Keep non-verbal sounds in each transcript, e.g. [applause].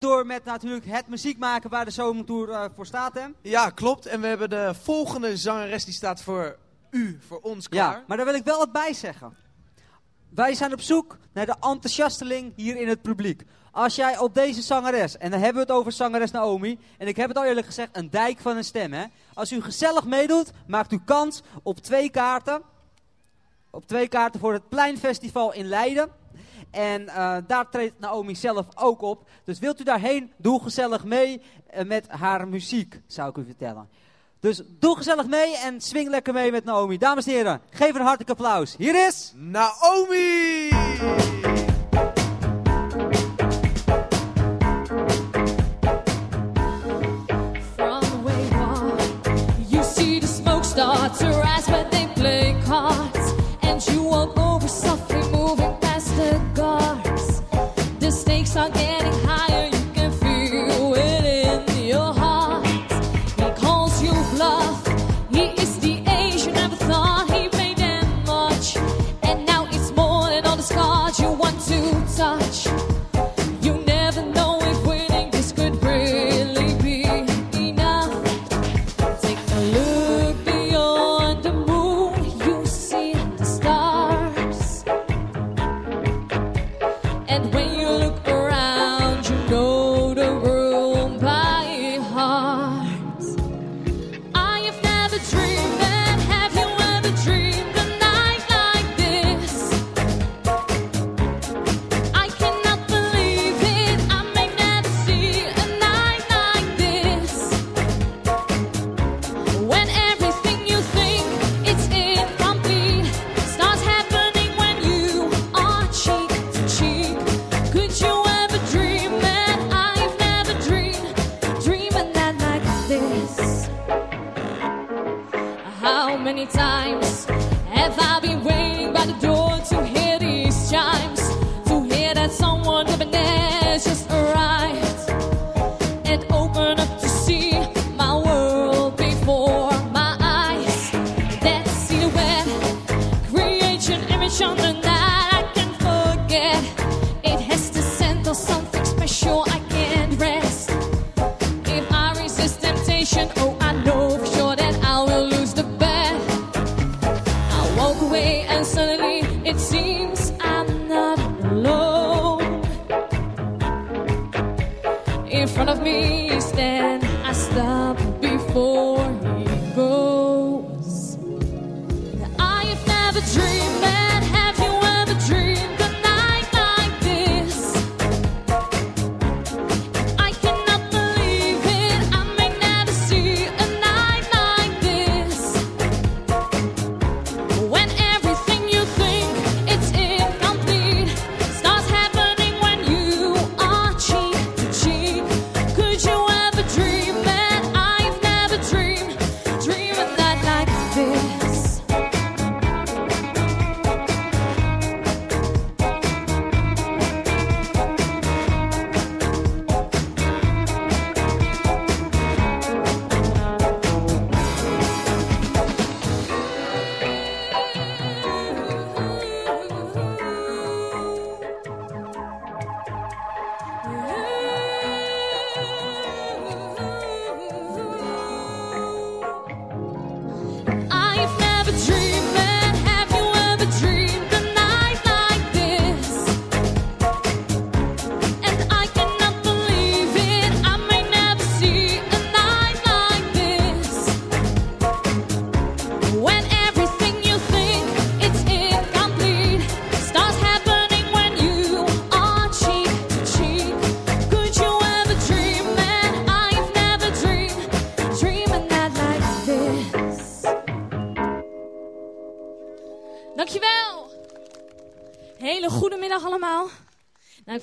door met natuurlijk het muziek maken waar de zomertour eh, voor staat, hè? Ja, klopt. En we hebben de volgende zangeres die staat voor u, voor ons klaar. Ja, maar daar wil ik wel wat bij zeggen. Wij zijn op zoek naar de enthousiasteling hier in het publiek. Als jij op deze zangeres, en dan hebben we het over zangeres Naomi, en ik heb het al eerlijk gezegd, een dijk van een stem, hè? Als u gezellig meedoet, maakt u kans op twee kaarten. Op twee kaarten voor het Pleinfestival in Leiden. En eh, daar treedt Naomi zelf ook op. Dus wilt u daarheen, doe gezellig mee eh, met haar muziek, zou ik u vertellen. Dus doe gezellig mee en swing lekker mee met Naomi. Dames en heren, geef een hartelijk applaus. Hier is Naomi!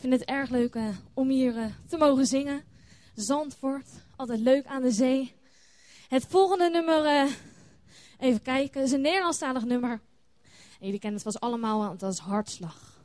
vind het erg leuk eh, om hier eh, te mogen zingen. Zandvoort, altijd leuk aan de zee. Het volgende nummer, eh, even kijken, is een Nederlandstalig nummer. En jullie kennen het vast allemaal, want dat is Hartslag.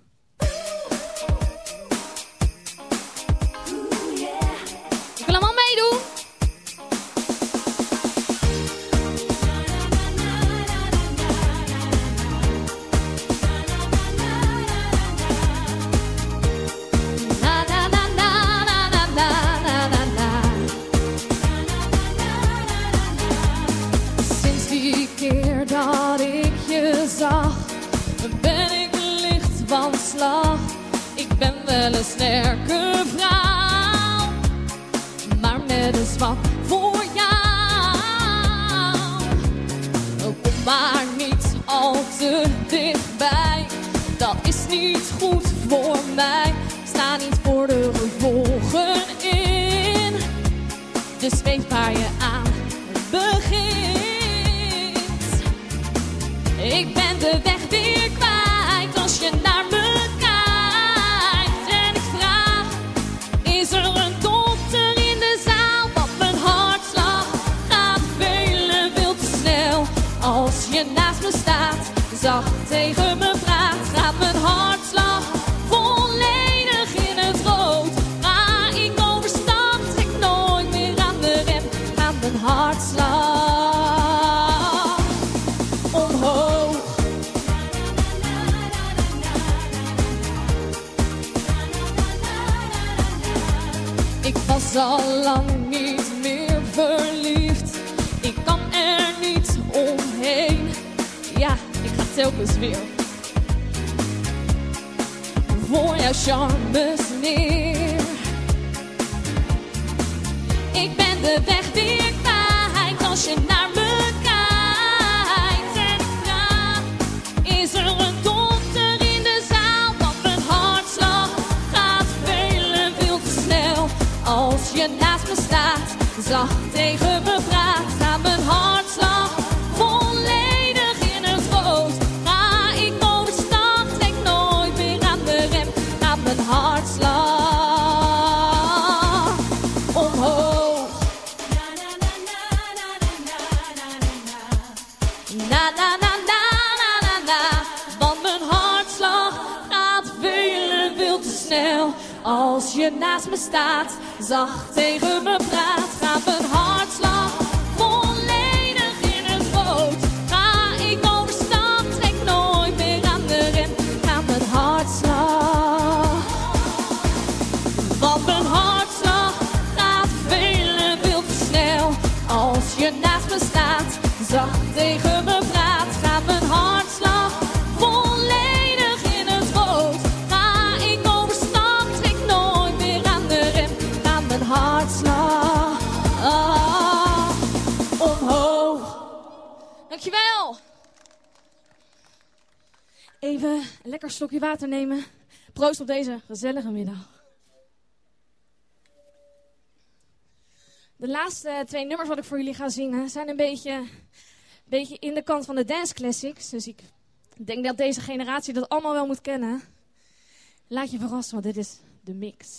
Sterke vrouw, maar met een zwak voor jou. Kom maar niet al te dichtbij, dat is niet goed voor mij. Sta niet voor de gevolgen in, dus weet waar je aan begint. Ik ben de weg weer zacht tegen telkens weer voor jouw charmes neer. Ik ben de weg weer kwijt als je naar me kijkt. En ik is er een dokter in de zaal? Want mijn hartslag gaat veel en veel te snel. Als je naast me staat, zacht staat, zacht tegen me praat, gaat mijn hartslag volledig in het rood. Ga ik overstap, trek nooit meer aan de rem, gaat mijn hartslag. Want mijn hartslag gaat veel te snel. Als je naast me staat, zacht tegen Een lekker slokje water nemen. Proost op deze gezellige middag. De laatste twee nummers wat ik voor jullie ga zingen zijn een beetje, beetje in de kant van de dance classics. Dus ik denk dat deze generatie dat allemaal wel moet kennen. Laat je verrassen, want dit is de mix.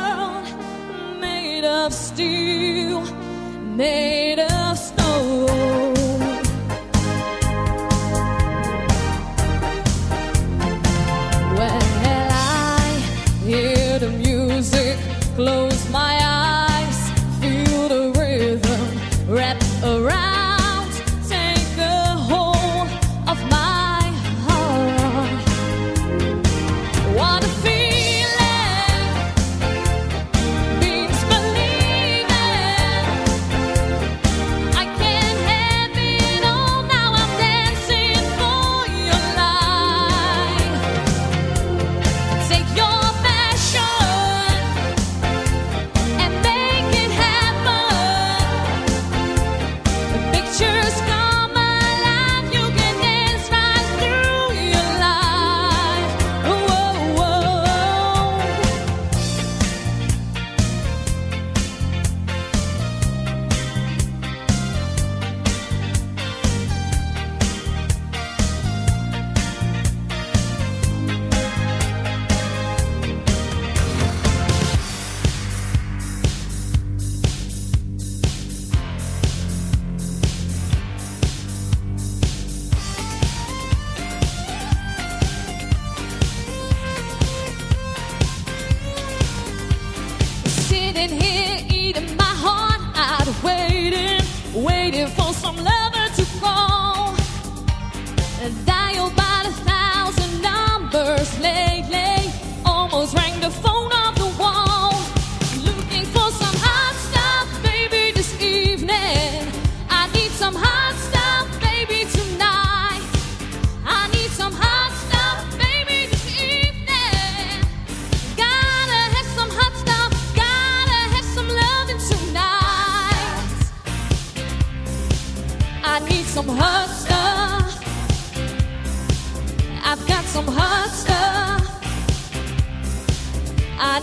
made of steel, made of stone. When I hear the music, close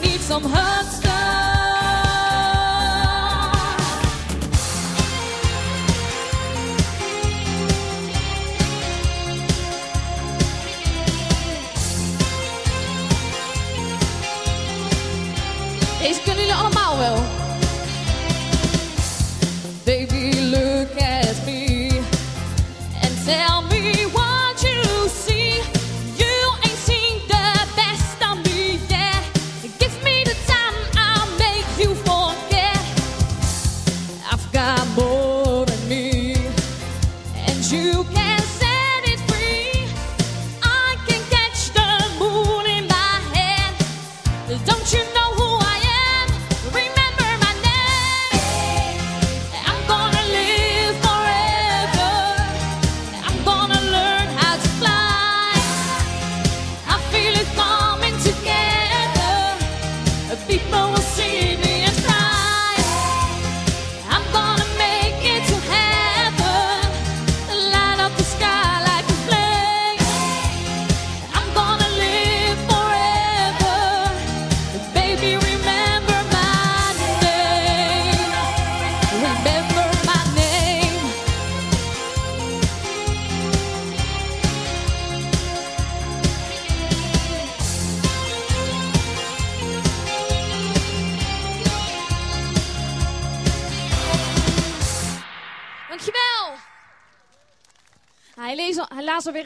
need some hot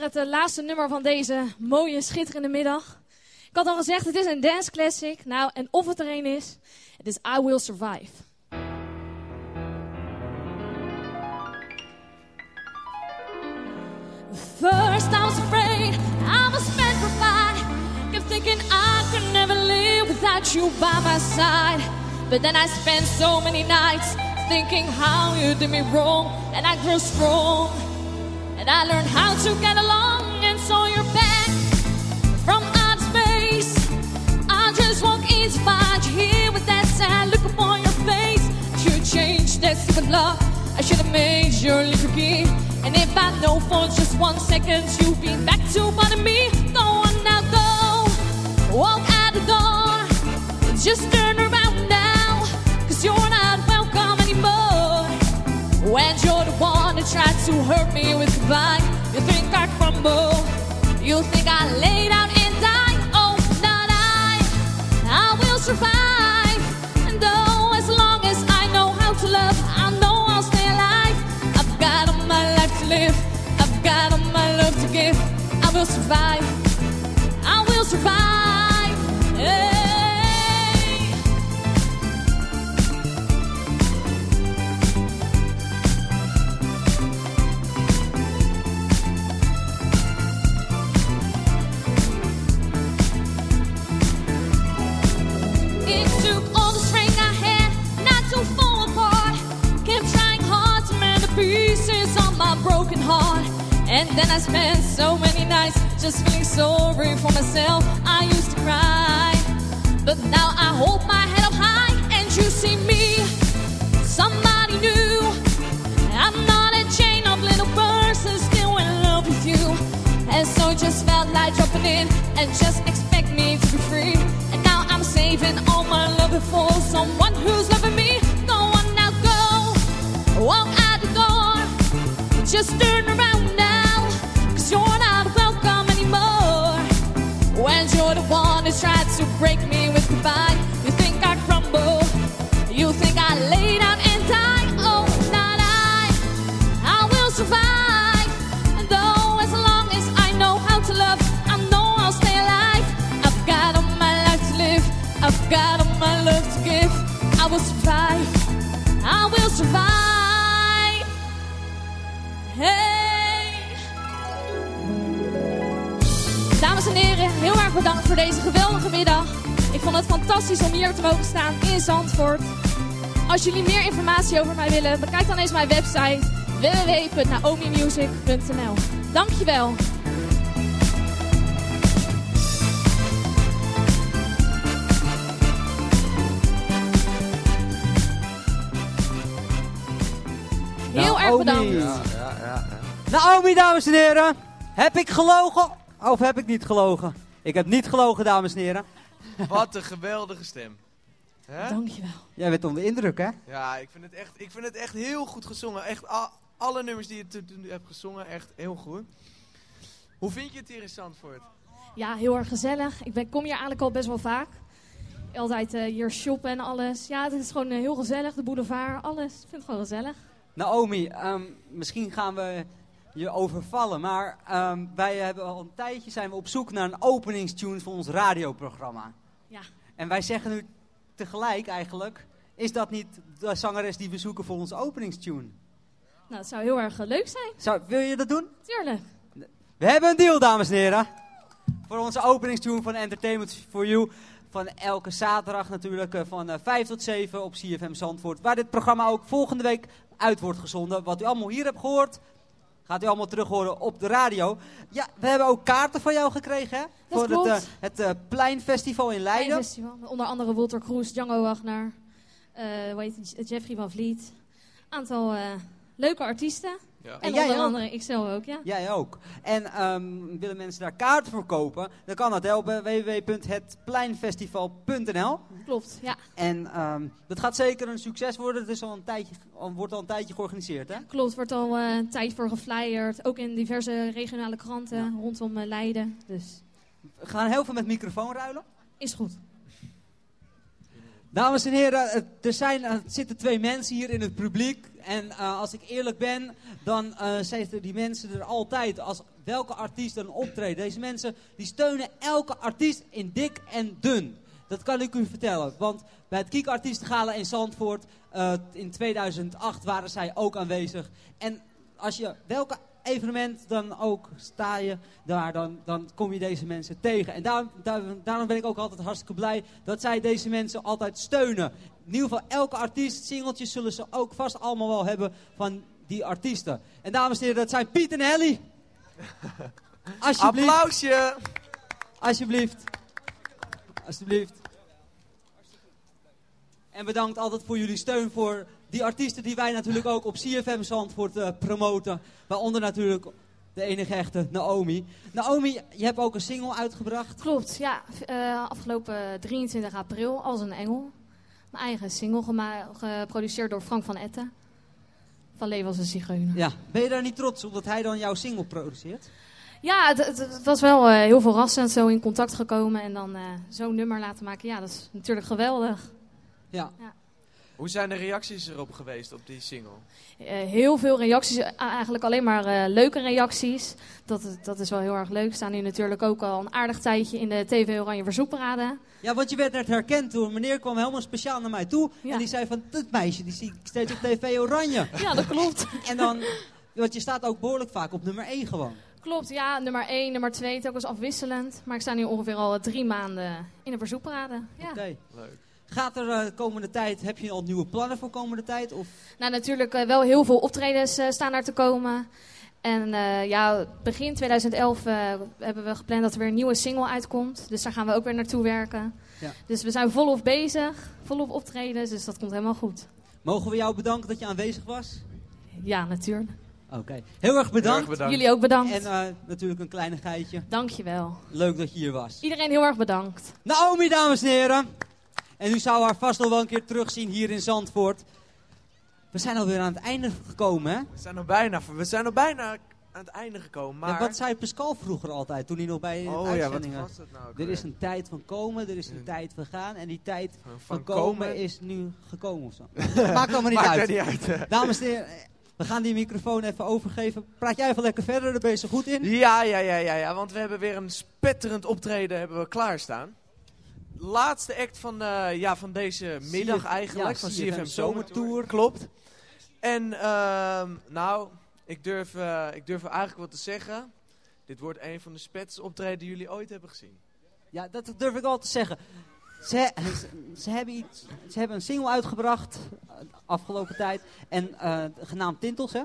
het eh, laatste nummer van deze mooie, schitterende middag. Ik had al gezegd, het is een dance classic. Nou, en of het er een is, het is I Will Survive. First I was afraid I was petrified Kept thinking I could never live without you by my side But then I spent so many nights Thinking how you did me wrong And I grew strong And I learned how to get along And so you're back. From outer space I just walk in to find you here With that sad look upon your face. You changed that stupid love I should have made your little key And if I know for just one second You've been back to bother me Go on now, go. Walk out the door. Just turn around now Cause you're not welcome anymore. When you're the one that tried to hurt me with goodbye. You think I crumble. You think I lay down and die. Oh, not I. I will survive. And though as long as I know how to love I know I'll stay alive. I've got all my life to live. I've got all my love to give. I will survive. I will survive broken heart. And then I spent so many nights just feeling sorry for myself. I used to cry. But now I hold my head up high and you see me. Somebody new. I'm not a chain of little person still in love with you. And so just felt like dropping in and just expect me to be free. And now I'm saving all my love for someone who's loving me. Go on now, go. Walk. Just turn around now. Cause you're not welcome anymore. When you're the one who tried to break me with goodbye. You think I crumble. You think I lay down and die. Oh, not I. I will survive. And though as long as I know how to love, I know I'll stay alive. I've got all my life to live. I've got all my love to give. I will survive. I will survive. Bedankt voor deze geweldige middag. Ik vond het fantastisch om hier te mogen staan in Zandvoort. Als jullie meer informatie over mij willen, bekijk dan eens mijn website www.naomimusic.nl. Dankjewel. Heel erg bedankt. Ja, ja, ja. ja. Naomi, dames en heren. Heb ik gelogen of heb ik niet gelogen? Ik heb niet gelogen, dames en heren. Wat een geweldige stem. Hè? Dankjewel. Jij bent onder de indruk, hè? Ja, ik vind, het echt, ik vind het echt heel goed gezongen. Echt alle nummers die je hebt gezongen, echt heel goed. Hoe vind je het hier in Zandvoort? Ja, heel erg gezellig. Ik ben, kom hier eigenlijk al best wel vaak. Altijd eh, hier shoppen en alles. Ja, het is gewoon eh, heel gezellig. De boulevard, alles. Ik vind het gewoon gezellig. Naomi, ehm, misschien gaan we je overvallen, maar ehm, wij hebben al een tijdje zijn we op zoek naar een openingstune voor ons radioprogramma. Ja. En wij zeggen nu tegelijk eigenlijk, is dat niet de zangeres die we zoeken voor onze openingstune? Nou, het zou heel erg eh, leuk zijn. Zou, wil je dat doen? Tuurlijk. We hebben een deal, dames en heren. Voor onze openingstune van Entertainment for You. Van elke zaterdag natuurlijk, eh, van eh, 5 tot 7 op CFM Zandvoort. Waar dit programma ook volgende week uit wordt gezonden. Wat u allemaal hier hebt gehoord, gaat u allemaal terug horen op de radio. Ja, we hebben ook kaarten van jou gekregen, hè? voor klopt. het, eh, het eh, Pleinfestival in Leiden. Festival. Met onder andere Walter Kroes, Django Wagner, het, Jeffrey van Vliet. Aantal leuke artiesten. Ja. En jij onder ook? andere ikzelf ook, ja. Jij ook. En ehm, willen mensen daar kaarten voor kopen, dan kan dat op eh, www.hetpleinfestival.nl. Klopt, ja. En ehm, dat gaat zeker een succes worden. Het is al een tijdje, al, wordt al een tijdje georganiseerd, hè? Klopt, wordt al eh, een tijd voor geflyerd. Ook in diverse regionale kranten rondom eh, Leiden. Dus We gaan heel veel met microfoon ruilen. is goed. Dames en heren, er, zijn, er zitten twee mensen hier in het publiek. En eh, als ik eerlijk ben, dan zitten die mensen er altijd. Als welke artiest dan optreedt. Deze mensen die steunen elke artiest in dik en dun. Dat kan ik u vertellen. Want bij het Kiek Artiestengala in Zandvoort eh, in 2008 waren zij ook aanwezig. En als je welke evenement dan ook sta je daar, dan, dan kom je deze mensen tegen. En daarom ben ik ook altijd hartstikke blij dat zij deze mensen altijd steunen. In ieder geval elke artiest, singeltjes zullen ze ook vast allemaal wel hebben van die artiesten. En dames en heren, dat zijn Piet en Helly. [laughs] Alsjeblieft. Applausje! Alsjeblieft. Alsjeblieft. En bedankt altijd voor jullie steun voor die artiesten die wij natuurlijk ook op CFM Zandvoort eh, promoten. Waaronder natuurlijk de enige echte Naomi. Naomi, je hebt ook een single uitgebracht. Klopt, ja. eh, afgelopen 23 april als een engel. Mijn eigen single geproduceerd door Frank van Etten. Van Leven als een zigeuner. Ja. Ben je daar niet trots op dat hij dan jouw single produceert? Ja, het, het- het was wel eh, heel verrassend. Zo in contact gekomen en dan eh, zo'n nummer laten maken. Ja, dat is natuurlijk geweldig. Ja. Hoe zijn de reacties erop geweest op die single? Eh, heel veel reacties, eh, eigenlijk alleen maar eh, leuke reacties. Dat, dat is wel heel erg leuk. We staan nu natuurlijk ook al een aardig tijdje in de TV Oranje Verzoekparade. Ja, want je werd net herkend toen. Een meneer kwam helemaal speciaal naar mij toe. Ja. En die zei van, dit meisje, die zie ik steeds op tv Oranje. Ja, dat klopt. en dan, want je staat ook behoorlijk vaak op nummer 1 gewoon. Klopt, ja. Nummer 1, nummer 2, telkens afwisselend. Maar ik sta nu ongeveer al drie maanden in de Verzoekparade. Ja. Oké. Leuk. Gaat er eh, komende tijd, heb je al nieuwe plannen voor komende tijd? Of? Nou, natuurlijk eh, wel heel veel optredens eh, staan daar te komen. En eh, ja, begin 2011 eh, hebben we gepland dat er weer een nieuwe single uitkomt. Dus daar gaan we ook weer naartoe werken. Ja. Dus we zijn volop bezig, volop optredens, dus dat komt helemaal goed. Mogen we jou bedanken dat je aanwezig was? Ja, natuurlijk. Oké. Heel erg bedankt. Heel erg bedankt. Jullie ook bedankt. En eh, natuurlijk een kleine geitje. Dankjewel. Leuk dat je hier was. Iedereen heel erg bedankt. Naomi, dames en heren. En u zou haar vast nog wel een keer terugzien hier in Zandvoort. We zijn alweer aan het einde gekomen, hè? We zijn nog bijna, we zijn nog bijna aan het einde gekomen, maar... Ja, wat zei Pascal vroeger altijd, toen hij nog bij de oh ja, wat uitzendingen... was dat nou er is een tijd van komen, er is een tijd van gaan. En die tijd Van, van komen is nu gekomen of zo. [laughs] Maakt allemaal niet Maakt uit. niet uit. hè. Dames en heren, we gaan die microfoon even overgeven. Praat jij even lekker verder, daar ben je zo goed in. Ja, ja, ja, ja, ja, want we hebben weer een spetterend optreden hebben we klaarstaan. Laatste act van, eh, ja, van deze middag eigenlijk, ja, van CFM Zomertour. Klopt. En ehm, nou, ik durf, eh, ik durf eigenlijk wat te zeggen. Dit wordt een van de spetste optreden die jullie ooit hebben gezien. Ja, dat durf ik al te zeggen. Ze, ze, ze hebben iets, ze hebben een single uitgebracht uh, afgelopen tijd. En genaamd Tintels, hè?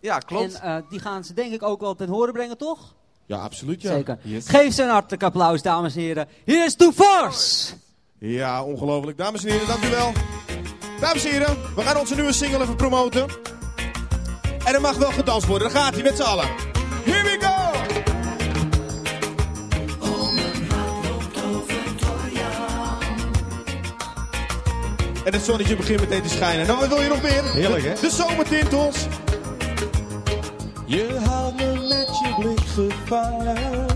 Ja, klopt. En die gaan ze denk ik ook wel ten horen brengen, toch? Ja, absoluut ja. Zeker. Yes. Geef ze een hartelijk applaus, dames en heren. Hier is To Force! Ja, ongelooflijk. Dames en heren, dank u wel. Dames en heren, we gaan onze nieuwe single even promoten. En er mag wel gedanst worden. Daar gaat hij met z'n allen. Here we go! En het zonnetje begint meteen te schijnen. Nou, wat wil je nog meer? Heerlijk, hè? De zomertintels. Je houdt gevangen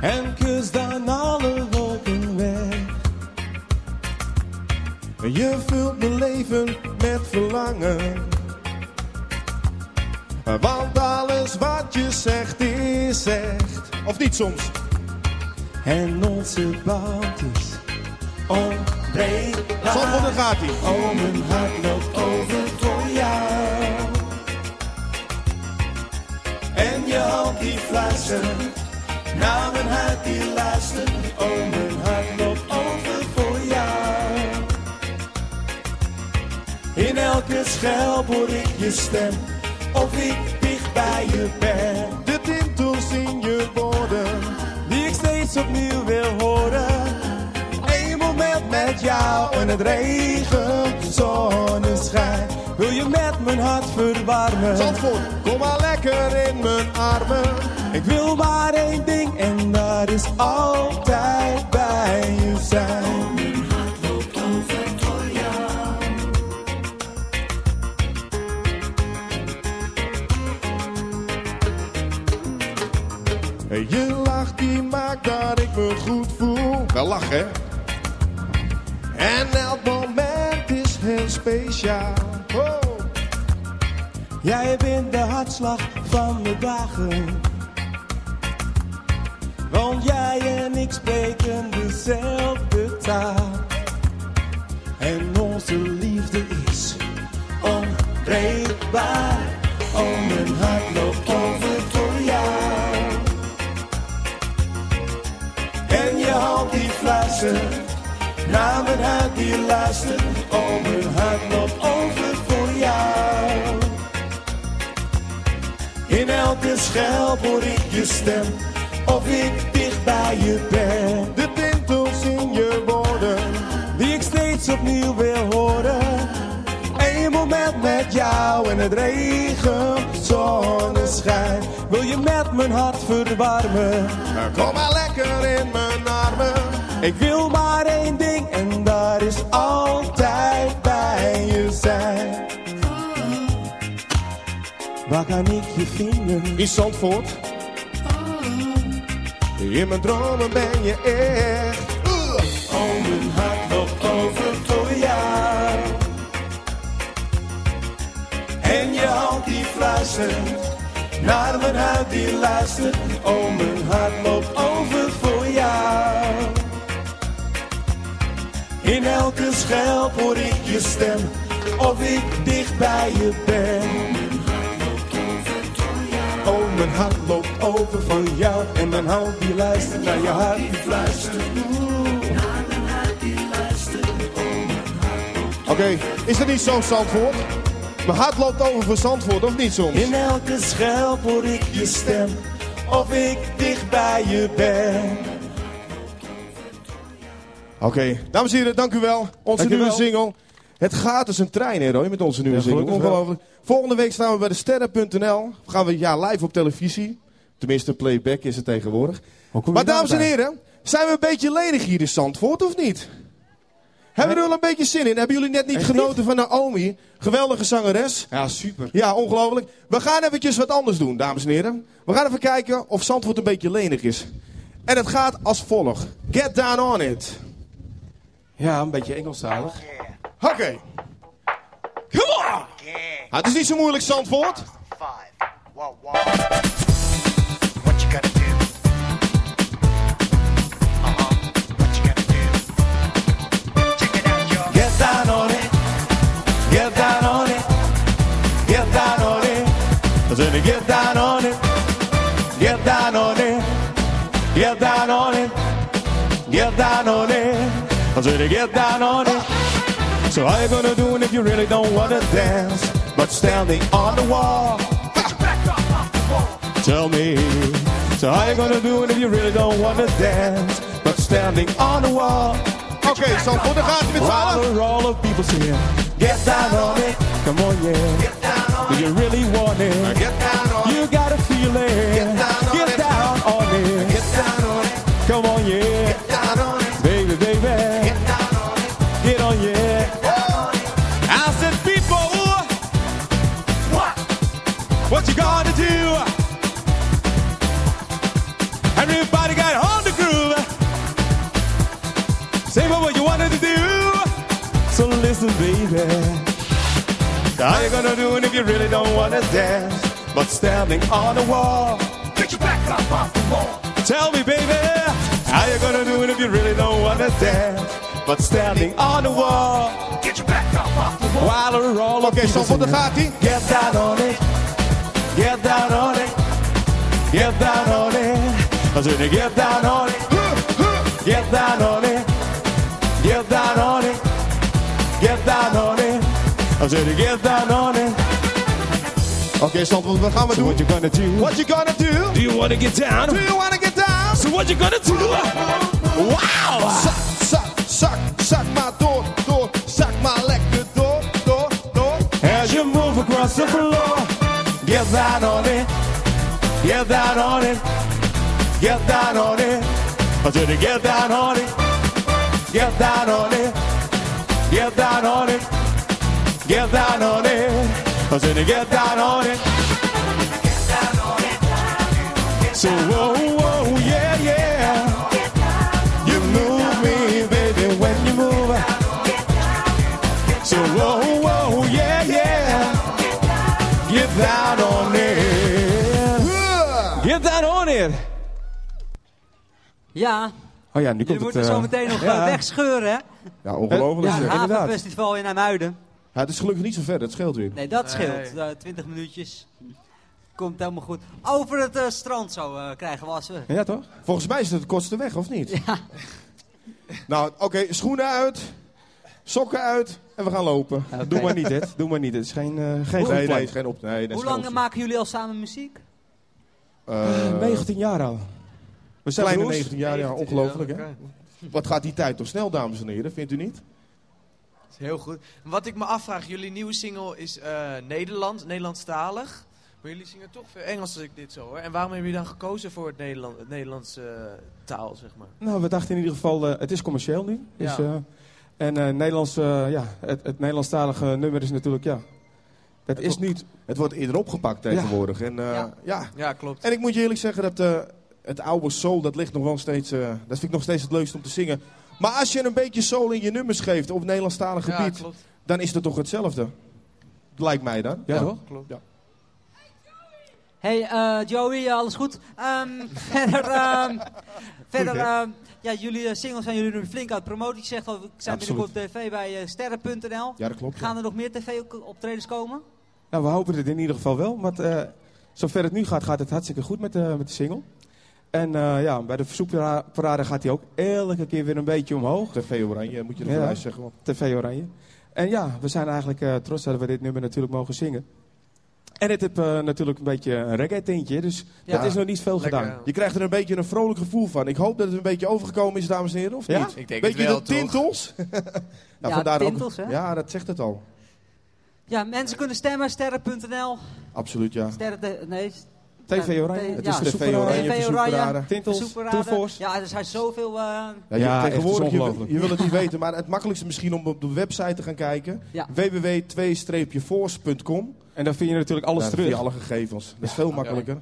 En kust dan alle wolken weg. Je vult mijn leven met verlangen. Want alles wat je zegt is echt. Of niet soms? En onze band is onbreekbaar daar gaat hij. Oh, mijn hart loopt over voor jou Hand die Naar mijn hart die luistert Oh, mijn hart loopt over voor jou. In elke schelp hoor ik je stem Of ik dicht bij je ben. De tintels in je woorden Die ik steeds opnieuw wil horen met jou en het regent, zonneschijn. Wil je met mijn hart verwarmen? Zandvoort, kom maar lekker in mijn armen. Ik wil maar één ding en dat is altijd bij je zijn. Mijn hart loopt over voor jou Je lach die maakt dat ik me goed voel. Wel lachen, hè? Oh. Jij bent de hartslag van de dagen. Want jij en ik spreken dezelfde taal. En onze liefde is onbreekbaar. Oh, mijn hart loopt over voor jou. En je hand die fluistert. Naar mijn die luistert. Oh, mijn hart loopt over voor jou. In elke schelp hoor ik je stem, of ik dicht bij je ben. De tintels in je woorden Die ik steeds opnieuw wil horen. Eén moment met jou en het regent, zonneschijn. Wil je met mijn hart verwarmen? Kom maar lekker in mijn armen Ik wil maar één ding en dat is altijd Waar kan ik je vinden? In Zandvoort In mijn dromen ben je echt Oh, mijn hart loopt over voor jou. En je hand die fluistert, naar mijn huid die luistert. Oh, mijn hart loopt over voor jou. In elke schelp hoor ik je stem, of ik dicht bij je ben. Mijn hart loopt over voor jou. En mijn hand die luistert naar je hart die fluistert. Oké, is dat niet zo Zandvoort? Mijn hart loopt over voor Zandvoort, of niet soms? In elke schelp hoor ik je stem, of ik dicht bij je ben. Oké, dames en heren, dank u wel. Onze Dank nieuwe single. Het gaat als een trein, hè, Roy, met onze nieuwe Ja, single. Ongelooflijk. Volgende week staan we bij de sterren.nl. Gaan we ja, live op televisie. Tenminste, playback is het tegenwoordig. Maar dames en heren, zijn we een beetje lenig hier in Zandvoort, of niet? Hebben we er wel een beetje zin in? Hebben jullie net niet Echt genoten van Naomi? Geweldige zangeres. Ja, super. Ja, ongelooflijk. We gaan eventjes wat anders doen, dames en heren. We gaan even kijken of Zandvoort een beetje lenig is. En het gaat als volgt. Get down on it. Ja, een beetje Engelstalig. Oké. Come on! Ah, het is niet zo moeilijk, Zandvoort. five. Whoa, whoa. What you gotta do? Uh-huh. What you gotta do? Check it out, y'all. Get down on it. Get down on it. Get down on it. I said, get down on it. Get down on it. Get down on it. Get down on it. I said, get down on it. So how you gonna do it if you really don't wanna dance? But standing on the wall. Tell me. So how you gonna do it if you really don't wanna dance? But standing on the wall. Oké, Zandvoort, daar gaat hij met z'n allen. the roll of people saying, get down on it. Come on, yeah. Do you really want it? Get down on You the wall. Get your back up off the wall. Tell me, baby. How you gonna do it if you really don't wanna dance? But standing on the wall. Get your back up off the wall. While the roll of Oké, people Zandvoort, daar singing, gaat hij. Get down on it. Get down on it. Get down on it. I said, get down on it. Get down on it. Get down on it. Get down on it. I said, get down on it. Oké, Zandvoort, wat gaan we So doen? what you gonna do? What you gonna do? Do you wanna get down? Do you wanna get down? So what you gonna do? Wow! Zak, zak, zak, zak maar door, door. Zak maar lekker door, door, door. As you move across the floor, get down on it, get down on it, get down on it. I said, get down on it, get down on it, get down on it, get down on it. I said, get down on it. So whoa, whoa, yeah, yeah. You move me, baby, when you move. So whoa, whoa, yeah, yeah. Get down on it. Get down on it. Ja, Oh ja, nu jullie komt moeten het. zo eh, meteen nog ja. eh, wegscheuren, hè? Ja, ongelooflijk. Ja, het. Havenfestival in IJmuiden. Ja, het is gelukkig niet zo ver, dat scheelt weer. Nee, dat Nee. scheelt. Eh, 20 minuutjes. Komt helemaal goed. Over het eh, strand zo eh, krijgen we als we. Ja, toch? Volgens mij is het de kortste weg, of niet? Nou, oké, schoenen uit, sokken uit en we gaan lopen. Doe maar niet, dit. Doe maar niet. Het is geen, eh geen Nee, nee, is geen op. Nee, Hoe lang maken jullie al samen muziek? Eh, 19 jaar al. We zijn Kleine broers. 19 jaar, ja, 19, ongelooflijk hè. Wat gaat die tijd toch snel, dames en heren, vindt u niet? Heel goed. Wat ik me afvraag, jullie nieuwe single is eh Nederland, Nederlandstalig. Maar jullie zingen toch veel Engels als ik dit zo hoor. En waarom hebben jullie dan gekozen voor het, Nederland, het Nederlandse eh, taal, zeg maar? Nou, we dachten in ieder geval, eh, het is commercieel nu. Dus, Ja. eh, en eh Nederlands, ja, het, het Nederlandstalige nummer is natuurlijk, ja. Het is ook- niet. Het wordt eerder opgepakt tegenwoordig. En, eh, Ja. ja. Ja, klopt. en ik moet je eerlijk zeggen dat het oude soul, dat ligt nog wel steeds, eh, dat vind ik nog steeds het leukste om te zingen. Maar als je een beetje soul in je nummers geeft op Nederlandstalig ja, gebied, klopt. dan is het toch hetzelfde. Lijkt mij dan. Ja, toch? klopt. Hey eh, Joey, alles goed? Ehm, [laughs] verder, ehm, verder ehm, ja, jullie eh, singles zijn jullie nu flink aan het promoten. Je zegt al, we zijn binnenkort op tv bij eh, sterren.nl. Ja, dat klopt. Gaan er nog meer tv-optredens komen? Nou, we hopen het in ieder geval wel. Want eh, zover het nu gaat, gaat het hartstikke goed met, de met de single. En eh, ja, bij de verzoekparade gaat hij ook elke keer weer een beetje omhoog. TV Oranje, moet je er Ja. vooruit zeggen. Want TV Oranje. En ja, we zijn eigenlijk eh, trots dat we dit nummer natuurlijk mogen zingen. En het heeft eh, natuurlijk een beetje een reggae tintje, dus Ja. dat is nog niet veel Lekker, gedaan. je krijgt er een beetje een vrolijk gevoel van. Ik hoop dat het een beetje overgekomen is, dames en heren, of Ja? niet? Ik denk beetje het wel, de toch? tintels. [laughs] Nou, Ja, ook- tintels, hè? Ja, dat zegt het al. Ja, mensen kunnen stemmen, sterren.nl. Absoluut, ja. Sterren, te- nee, TV Oranje. Het Ja, is TV. Oranje, TV verzoekparade. Oranje. Tintels. Ja, er zijn zoveel... eh, Ja, Ja, tegenwoordig, je, wil het niet weten, maar het makkelijkste misschien om op de website te gaan kijken. Ja. www.2-force.com. En dan vind je natuurlijk alles Daar terug. vind je alle gegevens. Dat is veel makkelijker.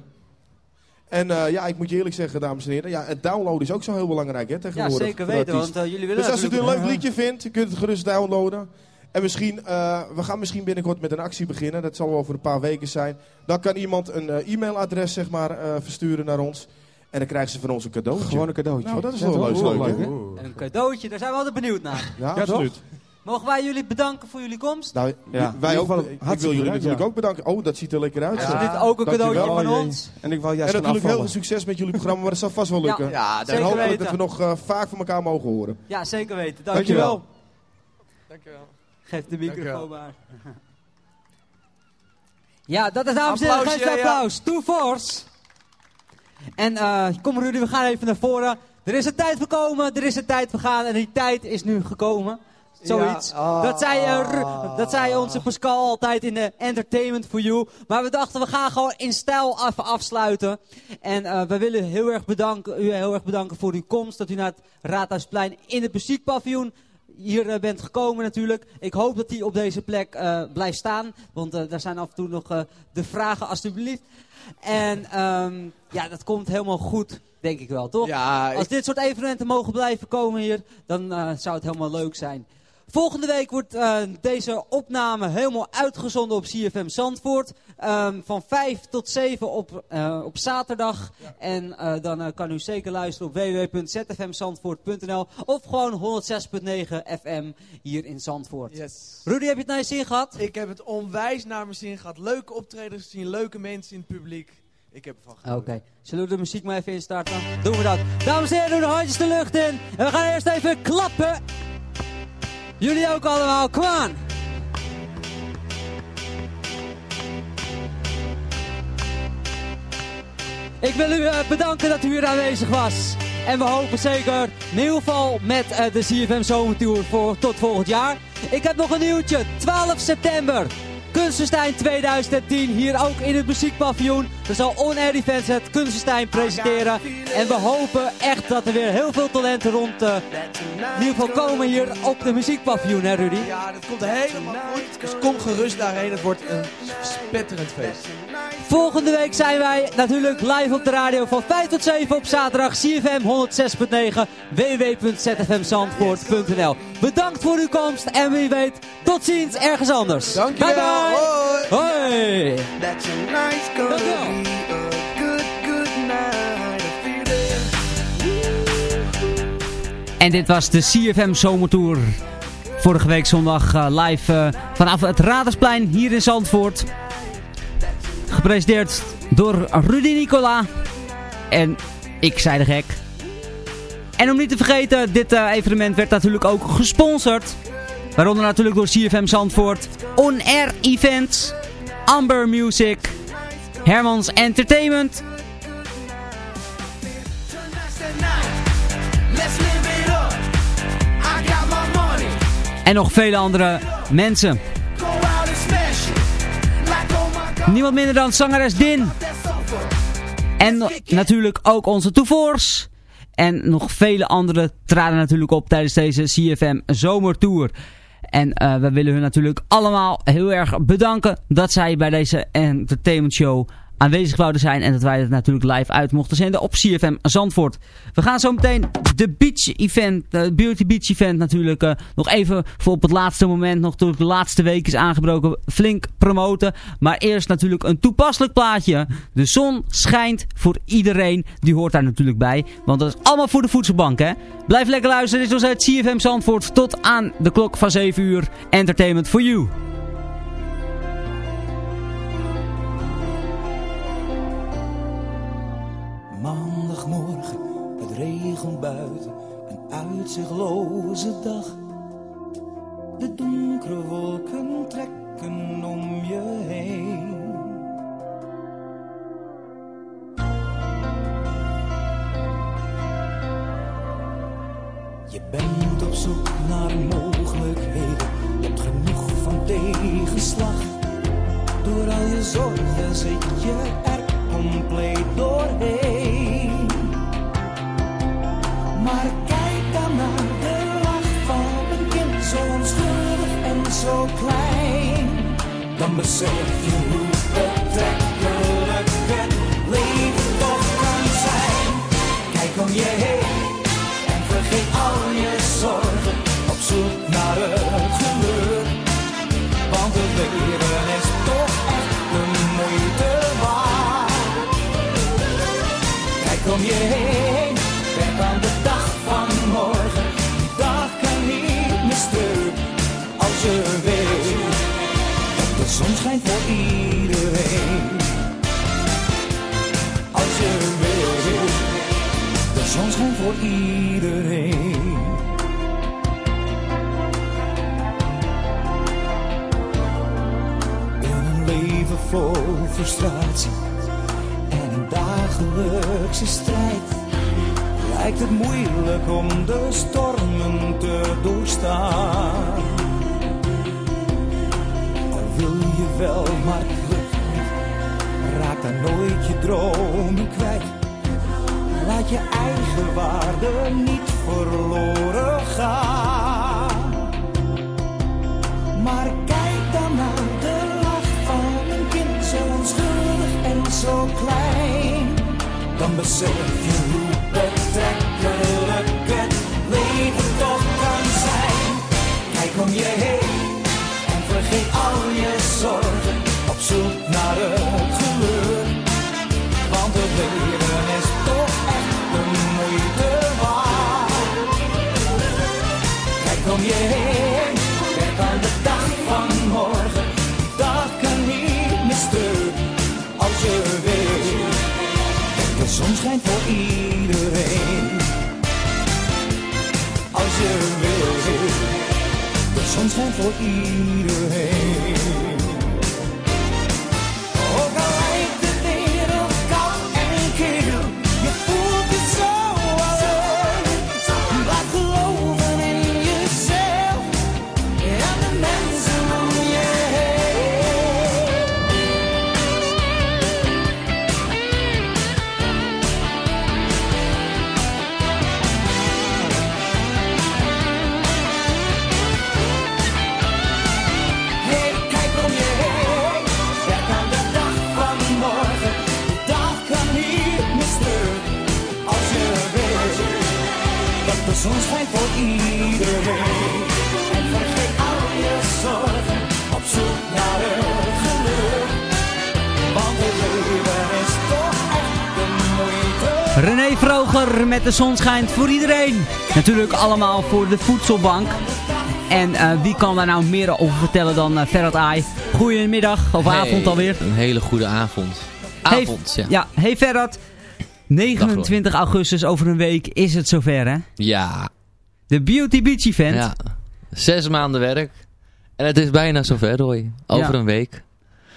En eh, ja, ik moet je eerlijk zeggen, dames en heren. Ja, het downloaden is ook zo heel belangrijk hè, ja, tegenwoordig. zeker voor de weten, want eh, jullie willen Dus als je het een leuk liedje vindt, je kunt het gerust downloaden. En misschien, eh, we gaan misschien binnenkort met een actie beginnen. Dat zal wel over een paar weken zijn. Dan kan iemand een eh, e-mailadres zeg maar, eh, versturen naar ons. En dan krijgen ze van ons een cadeautje. Gewoon een cadeautje. Nou, dat is Ja, wel leuk, hè? Een cadeautje, daar zijn we altijd benieuwd naar. Ja, Ja, absoluut. Mogen wij jullie bedanken voor jullie komst? Nou, Ja, wij ook, ik wil jullie natuurlijk ja. ook bedanken. Oh, dat ziet er lekker uit. Is dit ook een cadeautje van Oh, jee. ons? En ik wou En juist gaan natuurlijk heel veel succes met jullie programma, maar dat zal vast wel lukken. Ja, en zeker hopelijk weten. dat we nog eh, vaak van elkaar mogen horen. Ja, zeker weten. Dankjewel. Dankjewel. Dankjewel. Geef de microfoon maar. [laughs] Ja, dat is dames en heren. Geef een applaus. Too Force. En eh, kom Rudy, we gaan even naar voren. Er is een tijd gekomen, er is een tijd vergaan en die tijd is nu gekomen. Zoiets. Ja. Ah. Dat, zei, eh, Ru- dat zei onze Pascal altijd in de Entertainment for You. Maar we dachten, we gaan gewoon in stijl even afsluiten. En eh, we willen heel erg bedanken, u heel erg bedanken voor uw komst. Dat u naar het Raadhuisplein in het muziekpaviljoen hier eh, bent gekomen natuurlijk. Ik hoop dat hij op deze plek eh, blijft staan. Want eh, daar zijn af en toe nog de vragen, alstublieft. En ehm, ja, dat komt helemaal goed, denk ik wel, toch? Ja, ik- Als dit soort evenementen mogen blijven komen hier, dan zou het helemaal leuk zijn. Volgende week wordt deze opname helemaal uitgezonden op CFM Zandvoort. Ehm, van 5 tot 7 op, eh, op zaterdag. En eh, dan eh, kan u zeker luisteren op www.zfmzandvoort.nl of gewoon 106.9 FM hier in Zandvoort. yes. Rudy, heb je het naar je zin gehad? Ik heb het onwijs naar mijn zin gehad. Leuke optredens gezien, leuke mensen in het publiek. Ik heb ervan Oké, genoten. zullen we de muziek maar even instarten? Doen we dat. Dames en heren, doen de handjes de lucht in. En we gaan eerst even klappen. Jullie ook allemaal, come on. Ik wil u eh, bedanken dat u hier aanwezig was. En we hopen zeker in ieder geval met eh, de CFM Zomertour voor tot volgend jaar. Ik heb nog een nieuwtje. 12 september. Kunstenstein 2010 hier ook in het muziekpaviljoen. Er zal On Air Events het Kunstenstein presenteren. En we hopen echt dat er weer heel veel talenten rond eh, in ieder geval komen hier op de muziekpaviljoen, hè Rudy? Ja, dat komt helemaal goed. Dus kom gerust daarheen. Het wordt een spetterend feest. Volgende week zijn wij natuurlijk live op de radio van 5 tot 7 op zaterdag. CFM 106.9 www.zfmzandvoort.nl Bedankt voor uw komst en wie weet, tot ziens ergens anders. Dankjewel. Bye bye. Hoi. It. En dit was de CFM Zomertour. Vorige week zondag eh, live eh, vanaf het Radersplein hier in Zandvoort. Gepresenteerd door Rudy Nicola. En ik zei de gek. En om niet te vergeten, dit eh, evenement werd natuurlijk ook gesponsord. Waaronder natuurlijk door CFM Zandvoort, On Air Events, Amber Music, Hermans Entertainment en nog vele andere mensen. Niemand minder dan zangeres Din. En natuurlijk ook onze Toevoors. En nog vele anderen traden natuurlijk op tijdens deze CFM Zomertour. En eh, we willen hun natuurlijk allemaal heel erg bedanken dat zij bij deze entertainment show aanwezig wouden zijn. En dat wij het natuurlijk live uit mochten zenden op CFM Zandvoort. We gaan zo meteen de beach event, de Beauty Beach event natuurlijk eh, nog even voor op het laatste moment, nog toen de laatste week is aangebroken, flink promoten. Maar eerst natuurlijk een toepasselijk plaatje. De zon schijnt voor iedereen, die hoort daar natuurlijk bij. Want dat is allemaal voor de voedselbank hè. Blijf lekker luisteren, dit was het CFM Zandvoort tot aan de klok van 7 uur. Entertainment for you. Een uitzichtloze dag. De donkere wolken trekken om je heen. Je bent op zoek naar mogelijkheden, je hebt genoeg van tegenslag. Door al je zorgen zit je er compleet doorheen. Maar kijk dan naar de lach van een kind, zo onschuldig en zo klein. Dan besef je hoe betrekkelijk het leven toch kan zijn. Kijk om je heen en vergeet al je zorgen, op zoek naar het geluk. Want het leven is toch echt de moeite waard. Kijk om je heen, iedereen. Als je wil, de zon schijnt voor iedereen. In een leven vol frustratie en een dagelijkse strijd lijkt het moeilijk om de stormen te doorstaan. Wil je wel, maar het niet. Raak dan nooit je dromen kwijt. Laat je eigen waarde niet verloren gaan. Maar kijk dan naar de lach van een kind, zo onschuldig en zo klein. Dan besef je hoe betrekkelijk het leven toch kan zijn. Kijk om je heen zoek naar het geluk. Want het leven is toch echt de moeite waard. Kijk om je heen, werk aan de dag van morgen. Dag kan niet meer stuk als je wil. De zon schijnt voor iedereen. Als je wil, de zon schijnt voor iedereen. Met de zon schijnt voor iedereen. Natuurlijk allemaal voor de voedselbank. En eh, wie kan daar nou meer over vertellen dan uh, Ferrat Ai? Goedemiddag, of Hey, avond alweer. Een hele goede avond. Hey, Avond, ja. Ja, hey Ferrat. 29 augustus, over een week, is het zover hè? Ja, De Beauty Beach Event. ja. Zes maanden werk. En het is bijna zover, Roy. Over Ja. een week.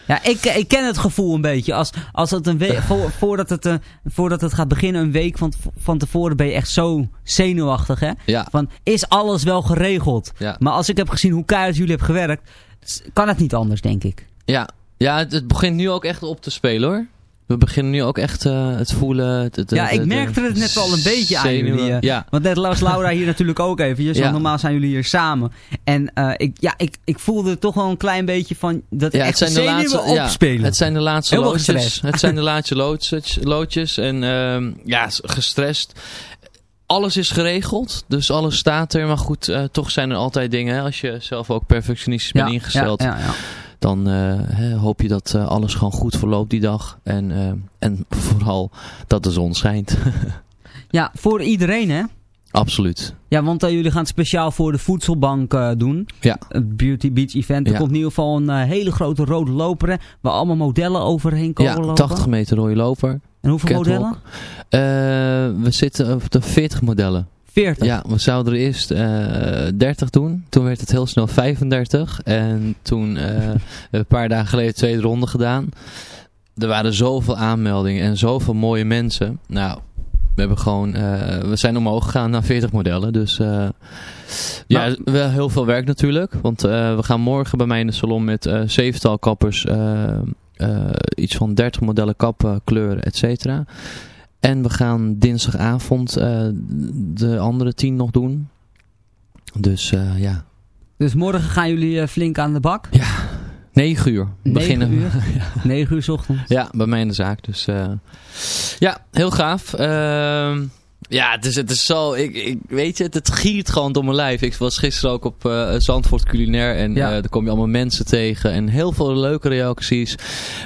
Ja, ik, ik ken het gevoel een beetje. Als, als het een week, [laughs] voor, voordat, het, eh, voordat het gaat beginnen, een week van, van tevoren ben je echt zo zenuwachtig, hè? Ja, Van, is alles wel geregeld? ja. Maar als ik heb gezien hoe keihard jullie hebben gewerkt, kan het niet anders, denk ik. Ja, ja het, het begint nu ook echt op te spelen, hoor. We beginnen nu ook echt eh, het voelen. Het, Ja, ik merkte het net wel een beetje aan jullie, eh. Ja, Want net was Laura hier natuurlijk ook eventjes, want Ja. normaal zijn jullie hier samen. En eh, ik, ja, ik, ik voelde toch wel een klein beetje van dat ja, echt het zijn de laatste, ja, opspelen. het zijn de laatste Heel loodjes. Het zijn de laatste loodjes, loodjes en ehm, ja, gestrest. Alles is geregeld, dus alles staat er. Maar goed, toch zijn er altijd dingen. Hè, als je zelf ook perfectionistisch bent Ja, ingesteld, Ja, ja, ja. Dan eh, hè, hoop je dat eh, alles gewoon goed verloopt die dag. En, eh, en vooral dat de zon schijnt. [laughs] ja, voor iedereen hè? Absoluut. Ja, want jullie gaan het speciaal voor de voedselbank doen. Ja. Het Beauty Beach Event. Er Ja. komt in ieder geval een hele grote rode loper, hè, waar allemaal modellen overheen komen Ja, lopen. 80 meter rode loper. En hoeveel catwalk. modellen? We zitten op de 40 modellen. 40. Ja, we zouden er eerst eh 30 doen. Toen werd het heel snel 35. En toen eh, [laughs] een paar dagen geleden de tweede ronde gedaan. Er waren zoveel aanmeldingen en zoveel mooie mensen. Nou, we hebben gewoon, eh, we zijn omhoog gegaan naar 40 modellen. Dus ja, Nou- wel heel veel werk natuurlijk. Want we gaan morgen bij mij in de salon met zevental kappers. iets van 30 modellen kappen, kleuren, et cetera. En we gaan dinsdagavond eh, de andere 10 nog doen. Dus eh, ja, Dus morgen gaan jullie eh, flink aan de bak. 9 uur beginnen. we. uur? [laughs] 9 uur 's ochtends. Ja, bij mij in de zaak. Dus ja, heel gaaf. Ehm, ja, het is, het is zo, ik, ik, weet je, het, het giert gewoon door mijn lijf. Ik was gisteren ook op eh, Zandvoort Culinair en Ja. eh, daar kom je allemaal mensen tegen en heel veel leuke reacties.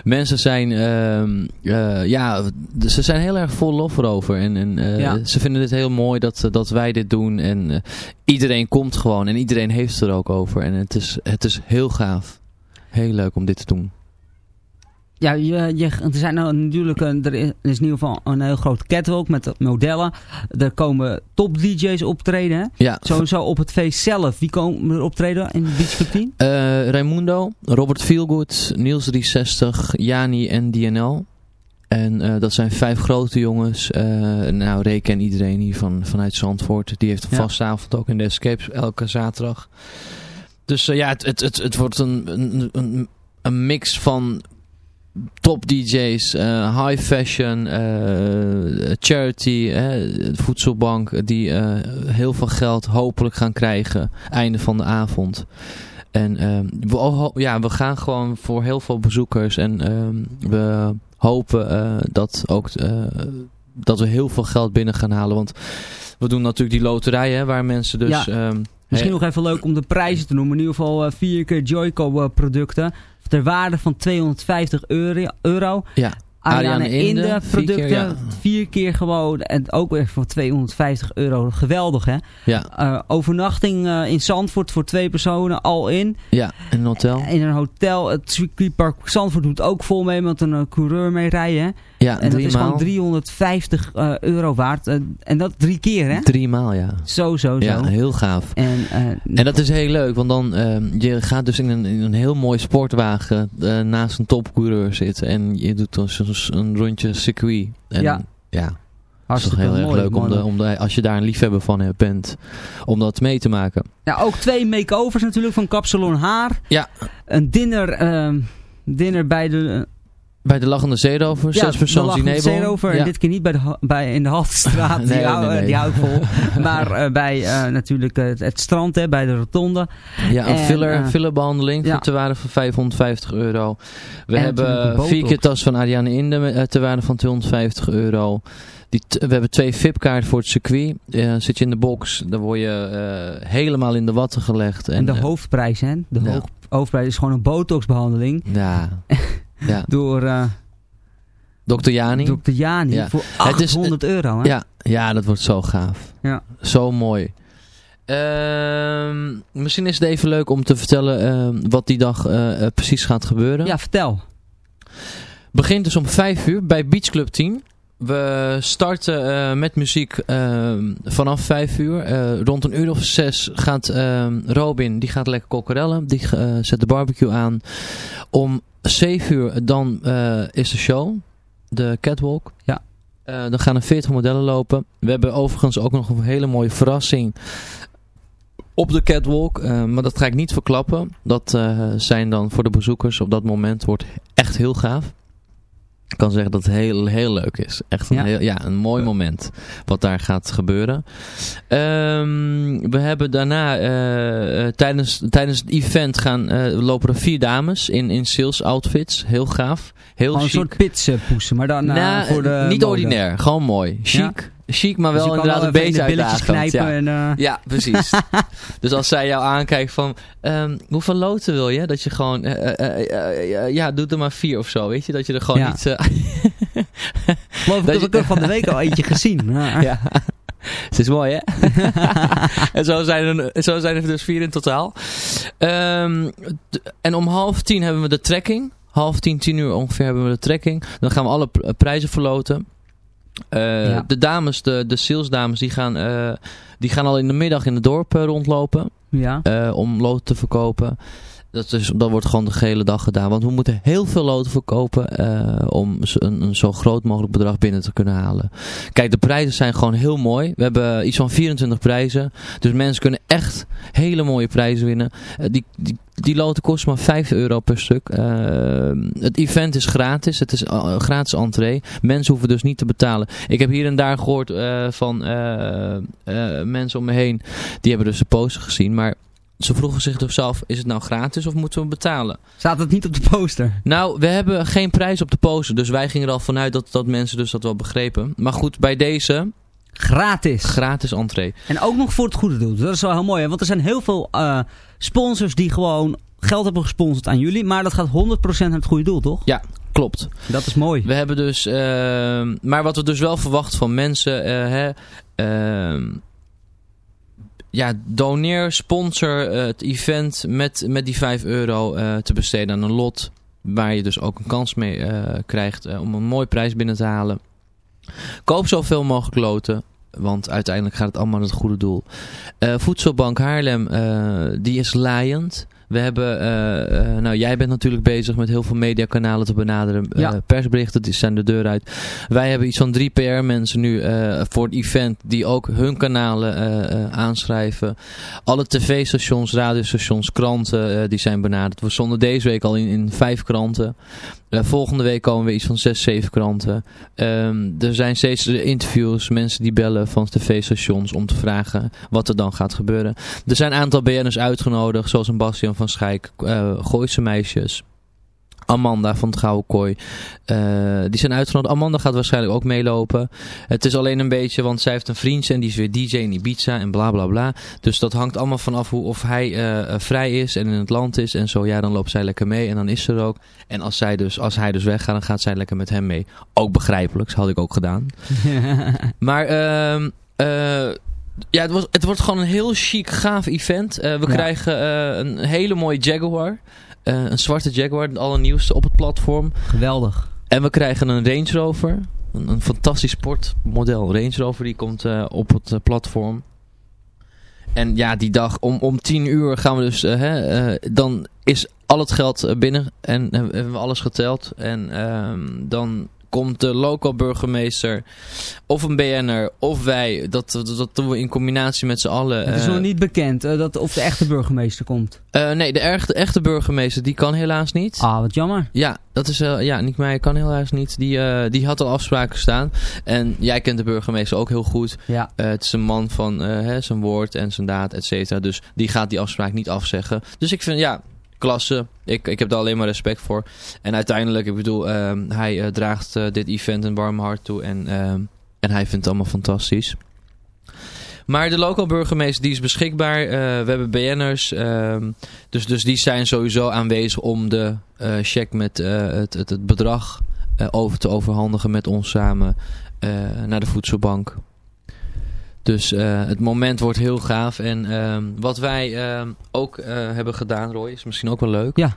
Mensen zijn, eh, ja, ze zijn heel erg vol lof erover en, en Ja. ze vinden het heel mooi dat, dat wij dit doen en iedereen komt gewoon en iedereen heeft het er ook over en het is, het is heel gaaf. Heel leuk om dit te doen. Ja, je, je, er zijn nou natuurlijk een, er is in ieder geval een heel groot catwalk met modellen. Er komen top DJ's optreden. Hè? Ja, Sowieso op het feest zelf. Wie komen er optreden in Beach Club 10? Eh, Raimundo, Robert Feelgood, Niels 360, Jani en DNL. En eh, dat zijn vijf grote jongens. Eh, nou, Rick en iedereen hier van, vanuit Zandvoort. Die heeft een Ja. vaste avond ook in de Escapes elke zaterdag. Dus ja, het, het, het, het wordt een, een, een, een mix van top DJ's, eh, high fashion, eh, charity, voedselbank. Die eh, heel veel geld hopelijk gaan krijgen einde van de avond. En ehm, we, ja, we gaan gewoon voor heel veel bezoekers. En ehm, we hopen dat, ook, dat we heel veel geld binnen gaan halen. Want we doen natuurlijk die loterij hè, waar mensen dus... Ja. ehm, Misschien nog even leuk om de prijzen te noemen. In ieder geval vier keer Joyco eh, producten. Ter waarde van 250 euro. euro. Ja, Ariane Ariane Inde, Inde vier keer, producten. ja. Vier keer gewoon. En ook weer voor 250 euro. Geweldig hè. ja, Eh, overnachting eh, in Zandvoort voor twee personen. Al in. ja, in een hotel. In een hotel. Het circuitpark Zandvoort doet ook vol mee. Met een eh, coureur mee rijden. Ja, En dat is maal. gewoon 350 eh, euro waard. Eh, en dat drie keer hè. Drie maal, ja. Zo, zo, zo. Ja, heel gaaf. En, eh, En dat is heel leuk, want dan ehm, je gaat dus in een, in een heel mooi sportwagen naast een topcoureur zitten en je doet dus een, een rondje circuit. En, Ja. ja. Dat is toch hartstikke heel erg mooi, leuk om, de, om de, als je daar een liefhebber van bent, om dat mee te maken. Ja, ook twee make-overs natuurlijk van Kapsalon Haar. Ja. Een dinner, ehm, dinner bij de... Bij de Lachende Zeerover, ja, zes persoons de diner. over. Ja. En dit keer niet bij de, bij, in de Haltestraat, [laughs] die, Nee, hou, nee, nee. die hou ik vol. [laughs] maar eh, bij eh, natuurlijk het, het strand, hè, bij de rotonde. Ja, een En, filler, eh, fillerbehandeling ja. voor te waarde van 550 euro. We En hebben vier keer tas van Ariane Inde eh, te waarde van 250 euro. Die we hebben twee VIP-kaarten voor het circuit. Eh, zit je in de box, dan word je eh, helemaal in de watten gelegd. En, de eh, hoofdprijs, hè. De ja. hoofdprijs is gewoon een botoxbehandeling. Ja, [laughs] ja. Door eh Dr. Jani. Dr. Jani. Ja. Voor Het is- 800 euro, hè. Ja, ja, dat wordt zo gaaf. Ja. Zo mooi. Ehm, misschien is het even leuk om te vertellen ehm, wat die dag eh, eh, precies gaat gebeuren. Ja, vertel. Begint dus om 5 uur bij Beach Club 10. We starten met muziek ehm, vanaf 5 uur. Rond een uur of 6 gaat Robin, die gaat lekker kokkerellen. Die zet de barbecue aan. Om 7 uur dan eh, is de show. De catwalk. Ja. Eh, dan gaan er 40 modellen lopen. We hebben overigens ook nog een hele mooie verrassing op de catwalk. eh, maar dat ga ik niet verklappen. Dat zijn dan voor de bezoekers op dat moment. Wordt echt heel gaaf. Ik kan zeggen dat het heel, heel leuk is. Echt een, Ja. heel, ja, een mooi moment wat daar gaat gebeuren. Ehm, we hebben daarna eh, eh, tijdens, tijdens het event gaan, eh, lopen er vier dames in, in sales outfits. Heel gaaf. Heel een chic. soort pitsenpoesen, maar dan Nou, voor de niet mode. ordinair. Gewoon mooi. Chic. Chic, maar Dus wel inderdaad een beetje uitdagend. knijpen Ja. en... eh, Ja, precies. [laughs] dus als zij jou aankijkt van, ehm, hoeveel loten wil je? Dat je gewoon, eh, eh, ja, doe er maar vier of zo, weet je? Dat je er gewoon Ja. niet... Geloof ik Dat je- ik van de week al eentje gezien. [laughs] Ja. Ze is mooi, hè? [laughs] en zo zijn, er, zo zijn er dus vier in totaal. Ehm, en om half tien hebben we de trekking. Half tien, tien uur ongeveer hebben we de trekking. Dan gaan we alle prijzen verloten. Ja. De dames, de, de salesdames, die gaan, eh, die gaan al in de middag in het dorp eh, rondlopen. Ja. om loten te verkopen. Dat, is, dat wordt gewoon de gehele dag gedaan. Want we moeten heel veel loten verkopen eh, om een, een zo groot mogelijk bedrag binnen te kunnen halen. Kijk, de prijzen zijn gewoon heel mooi. We hebben iets van 24 prijzen. Dus mensen kunnen echt hele mooie prijzen winnen. Eh, die, die, loten kosten maar 5 euro per stuk. Eh, het event is gratis. Het is gratis entree. Mensen hoeven dus niet te betalen. Ik heb hier en daar gehoord eh, van mensen om me heen. Die hebben dus de poster gezien. Maar ze vroegen zich dus zelf, is het nou gratis of moeten we betalen? Staat het niet op de poster? Nou, we hebben geen prijs op de poster. Dus wij gingen er al vanuit dat, dat mensen dus dat wel begrepen. Maar goed, bij deze Gratis. gratis entree. En ook nog voor het goede doel. Dat is wel heel mooi. Hè? Want er zijn heel veel eh, sponsors die gewoon geld hebben gesponsord aan jullie. Maar dat gaat 100% naar het goede doel, toch? Ja, klopt. Dat is mooi. We hebben dus... ehm, maar wat we dus wel verwachten van mensen... eh, hè, ehm, ja, doneer, sponsor eh, het event met, met die 5 euro eh, te besteden aan een lot. waar je dus ook een kans mee eh, krijgt om een mooie prijs binnen te halen. Koop zoveel mogelijk loten. Want uiteindelijk gaat het allemaal naar het goede doel. Voedselbank Haarlem, die is laaiend. We hebben, eh, eh, nou jij bent natuurlijk bezig met heel veel mediakanalen te benaderen. Eh, Ja. persberichten, die zijn de deur uit. Wij hebben iets van drie PR-mensen nu eh, voor het event die ook hun kanalen aanschrijven. Alle tv-stations, radiostations, kranten, die zijn benaderd. We stonden deze week al in, in vijf kranten. Volgende week komen we iets van zes, zeven kranten. Ehm, er zijn steeds interviews, mensen die bellen van tv-stations om te vragen wat er dan gaat gebeuren. Er zijn een aantal BN'ers uitgenodigd, zoals een Bastian van Schijk, eh Gooise Meisjes. Amanda van het Gouden Kooi. Eh, die zijn uitgenodigd. Amanda gaat waarschijnlijk ook meelopen. Het is alleen een beetje, want zij heeft een vriendje en die is weer DJ in Ibiza en bla bla bla. Dus dat hangt allemaal vanaf hoe, of hij eh, vrij is en in het land is en zo. Ja, dan loopt zij lekker mee en dan is ze er ook. En als, zij dus, als hij dus weggaat, dan gaat zij lekker met hem mee. Ook begrijpelijk, dat had ik ook gedaan. [laughs] Maar ehm eh, ja, het, was, het wordt gewoon een heel chic, gaaf event. Eh, we Ja. krijgen eh, een hele mooie Jaguar. Eh, een zwarte Jaguar, het allernieuwste op het platform. Geweldig. En we krijgen een Range Rover. Een, een fantastisch sportmodel. Range Rover die komt op het platform. En ja, die dag om, om tien uur gaan we dus... hè, dan is al het geld binnen. En hebben we alles geteld. En ehm, dan komt de local burgemeester of een BN'er of wij. Dat, dat, dat doen we in combinatie met z'n allen. Het is eh, nog niet bekend eh, dat, of de echte burgemeester komt. eh, nee, de echte, echte burgemeester die kan helaas niet. Ah, wat jammer. Ja, dat is eh, ja, niet mij kan helaas niet. Die, eh, die had al afspraken staan. En jij kent de burgemeester ook heel goed. Ja. Eh, het is een man van eh, hè, zijn woord en zijn daad, et cetera. Dus die gaat die afspraak niet afzeggen. Dus ik vind, ja, klasse. Ik, ik heb daar alleen maar respect voor. En uiteindelijk, ik bedoel, ehm, hij eh, draagt eh, dit event een warm hart toe. En, ehm, en hij vindt het allemaal fantastisch. Maar de local burgemeester die is beschikbaar. Eh, we hebben BN'ers. ehm, dus, dus die zijn sowieso aanwezig om de eh check met het, het, het bedrag over te overhandigen met ons samen naar de voedselbank. Dus eh, het moment wordt heel gaaf. En ehm, wat wij ehm, ook eh, hebben gedaan, Roy, is misschien ook wel leuk. Ja.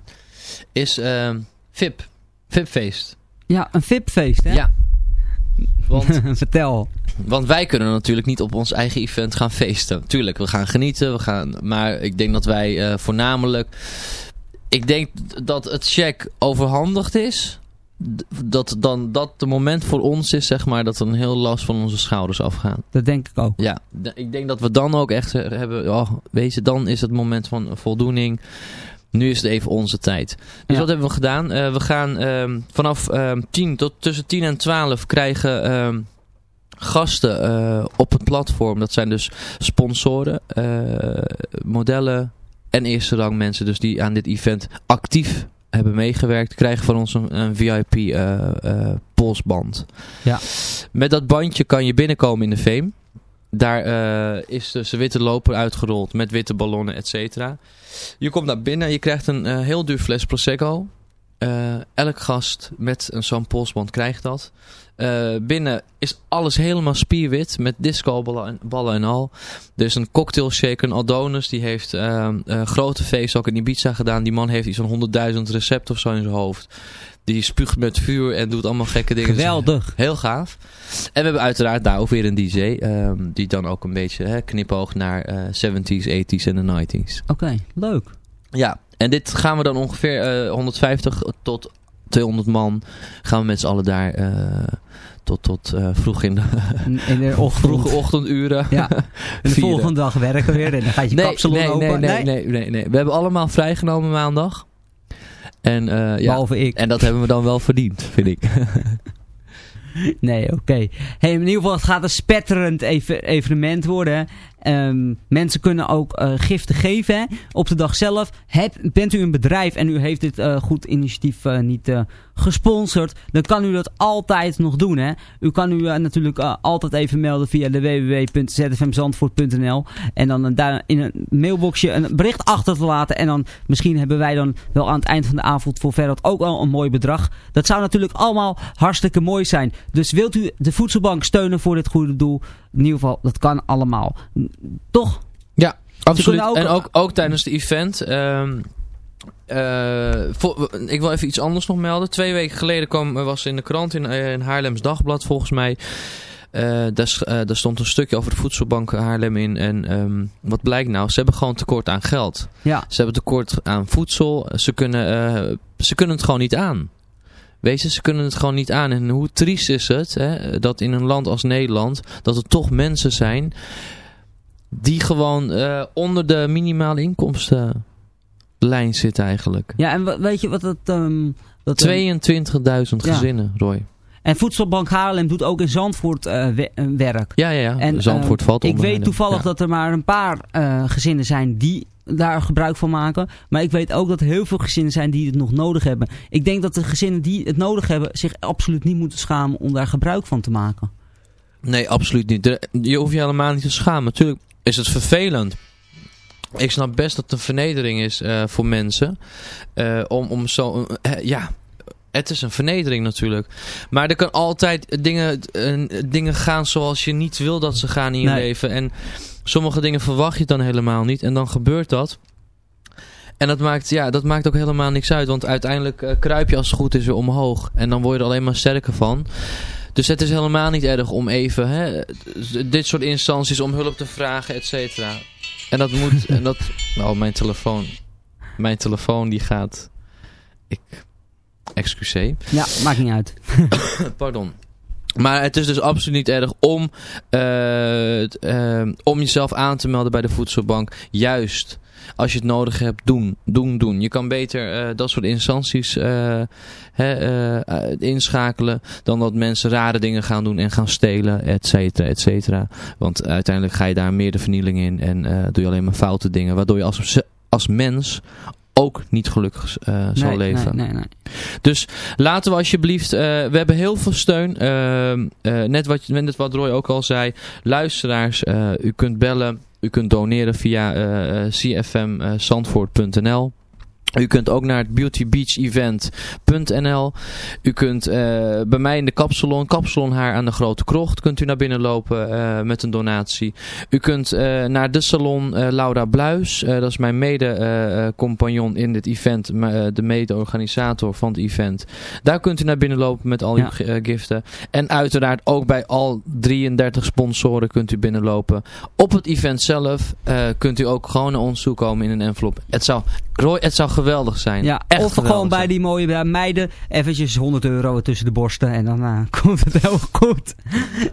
Is ehm VIP. VIP-feest. Ja, een VIP-feest, hè? Ja. Want, [laughs] Vertel. want wij kunnen natuurlijk niet op ons eigen event gaan feesten. Tuurlijk, we gaan genieten. We gaan, maar ik denk dat wij eh, voornamelijk... Ik denk dat het check overhandigd is. Dat dan dat de moment voor ons is, zeg maar, dat er een heel last van onze schouders afgaan. Dat denk ik ook. Ja, ik denk dat we dan ook echt eh, hebben, oh, je, dan is het moment van voldoening. Nu is het even onze tijd. Dus Ja. wat hebben we gedaan? Eh, we gaan ehm, vanaf ehm 10 tot tussen 10 en 12 krijgen ehm, gasten eh, op het platform. Dat zijn dus sponsoren, modellen en eerste rang mensen dus die aan dit event actief hebben meegewerkt, krijgen van ons een, een VIP eh, eh, polsband. Ja. Met dat bandje kan je binnenkomen in de Veem. Daar eh, is dus de witte loper uitgerold met witte ballonnen, et cetera. Je komt naar binnen, je krijgt een heel duur fles Prosecco. Elk gast met een zo'n polsband krijgt dat. Eh, binnen is alles helemaal spierwit met discoballen en, ballen en al. Er is een cocktail shaker, een Adonis. Die heeft eh, eh, grote feesten ook in Ibiza gedaan. Die man heeft iets van 100.000 recepten of zo in zijn hoofd. Die spuugt met vuur en doet allemaal gekke dingen. Geweldig. Heel gaaf. En we hebben uiteraard daar ook weer een DJ. ehm, die dan ook een beetje hè, knipoogt naar eh 70s, 80s en de 90s. Oké, leuk. Ja, en dit gaan we dan ongeveer eh 150 tot 200 man. Gaan we met z'n allen daar eh, tot, tot eh, vroeg in de In de [laughs] ochtend. vroege ochtenduren. Ja. [laughs] En de volgende dag werken weer en dan gaat je Nee, kapsalon nee, open. nee, nee, nee, nee, nee. We hebben allemaal vrijgenomen maandag. En, eh, ja. Behalve ik. en dat hebben we dan wel verdiend, vind ik. [laughs] Nee, oké. Hey, in ieder geval, het gaat een spetterend even- evenement worden. Ehm, mensen kunnen ook eh, giften geven op de dag zelf. Bent u een bedrijf en u heeft dit eh, goed initiatief eh, niet gesponsord, dan kan u dat altijd nog doen. Hè. U kan u eh, natuurlijk eh, altijd even melden via de www.zfmzandvoort.nl en dan een daar in een mailboxje een bericht achter te laten. En dan misschien hebben wij dan wel aan het eind van de avond voor Verrat ook wel een mooi bedrag. Dat zou natuurlijk allemaal hartstikke mooi zijn. Dus wilt u de voedselbank steunen voor dit goede doel? In ieder geval, dat kan allemaal. Toch? Ja, absoluut. ook- en ook, ook tijdens de event. ehm, eh, ik wil even iets anders nog melden. Twee weken geleden kwam, was in de krant in, eh, in Haarlems Dagblad volgens mij. eh, daar, daar stond een stukje over de voedselbank Haarlem in. En ehm, wat blijkt nou? Ze hebben gewoon tekort aan geld. Ja. Ze hebben tekort aan voedsel. Ze kunnen, ze kunnen het gewoon niet aan. Weet je, ze kunnen het gewoon niet aan. En hoe triest is het hè, dat in een land als Nederland... dat er toch mensen zijn... die gewoon onder de minimale inkomstenlijn zitten eigenlijk. Ja, en weet je wat ehm, dat, ehm, 22.000 Ja. gezinnen, Roy. en Voedselbank Haarlem doet ook in Zandvoort eh, werk. Ja, ja, ja. En, Zandvoort eh, valt Ik onder weet hen. toevallig Ja. dat er maar een paar eh, gezinnen zijn die daar gebruik van maken. Maar ik weet ook dat er heel veel gezinnen zijn die het nog nodig hebben. Ik denk dat de gezinnen die het nodig hebben zich absoluut niet moeten schamen om daar gebruik van te maken. Nee, absoluut niet. Je hoeft je helemaal niet te schamen. Natuurlijk is het vervelend. Ik snap best dat het een vernedering is eh, voor mensen. eh, om, om zo... eh, ja, het is een vernedering natuurlijk. Maar er kan altijd dingen, dingen gaan zoals je niet wil dat ze gaan in je Nee. leven. En sommige dingen verwacht je dan helemaal niet. En dan gebeurt dat. En dat maakt, ja, dat maakt ook helemaal niks uit. Want uiteindelijk kruip je als het goed is weer omhoog. En dan word je er alleen maar sterker van. Dus het is helemaal niet erg om even hè, dit soort instanties om hulp te vragen, et cetera. En dat moet, en dat, oh mijn telefoon, mijn telefoon die gaat, ik, excuseer, Ja, maakt niet uit. [coughs] pardon. Maar het is dus absoluut niet erg om, eh, eh, om jezelf aan te melden bij de voedselbank. Juist als je het nodig hebt, doen, doen, doen. Je kan beter eh, dat soort instanties eh, hè, eh, inschakelen dan dat mensen rare dingen gaan doen en gaan stelen, et cetera, et cetera. Want uiteindelijk ga je daar meer de vernieling in en doe je alleen maar foute dingen. Waardoor je als, als mens ook niet gelukkig zal leven. Nee, nee, nee. Dus laten we alsjeblieft, we hebben heel veel steun. Ehm, eh, net, wat, net wat Roy ook al zei, luisteraars, u kunt bellen, u kunt doneren via eh, cfmzandvoort.nl. U kunt ook naar het beautybeachevent.nl. U kunt eh, bij mij in de kapsalon, kapsalon haar aan de Grote Krocht, kunt u naar binnen lopen eh, met een donatie. U kunt eh, naar de salon Laura Bluis, dat is mijn mede-compagnon in dit event, de mede-organisator van het event. Daar kunt u naar binnen lopen met al uw Ja. giften. En uiteraard ook bij al 33 sponsoren kunt u binnenlopen. Op het event zelf kunt u ook gewoon naar ons toe komen in een envelop. Het zou, Roy, het zou geweldig zijn. Ja, Echt of gewoon bij die mooie meiden eventjes 100 euro tussen de borsten en dan eh, [laughs] komt het heel goed.